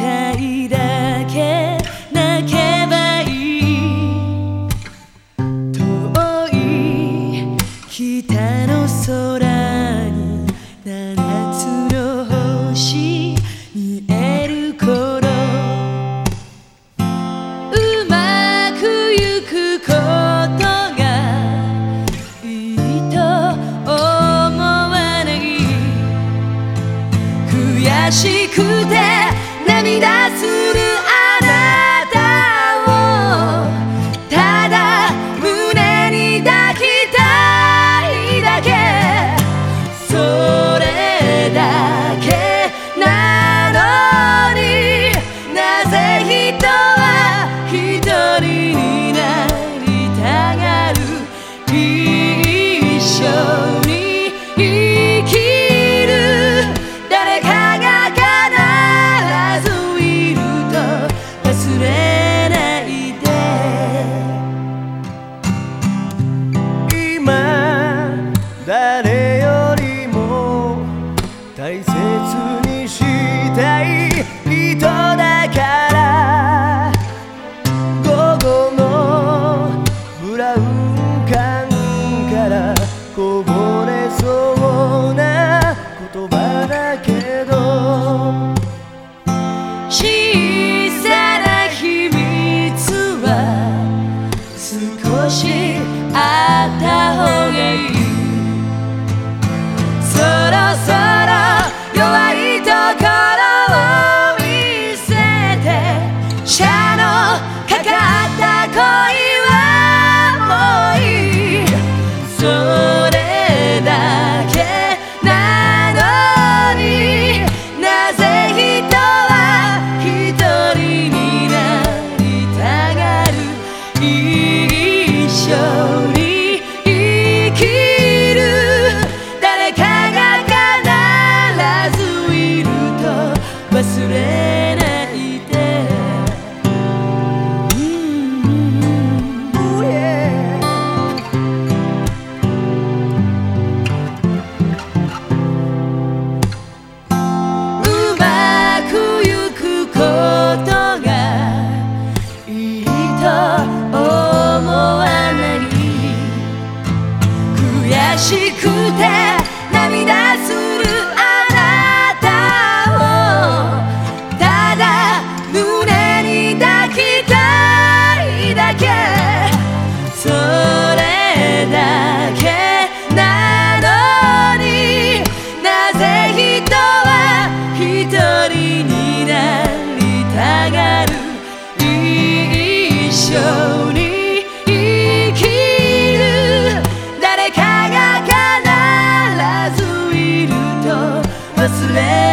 たいだけ泣けばいい遠い北の空に七つの星見える頃うまくゆくことがいいと思わない悔しくて涙する小さな秘密は少しあった方がいい。しくて涙忘れ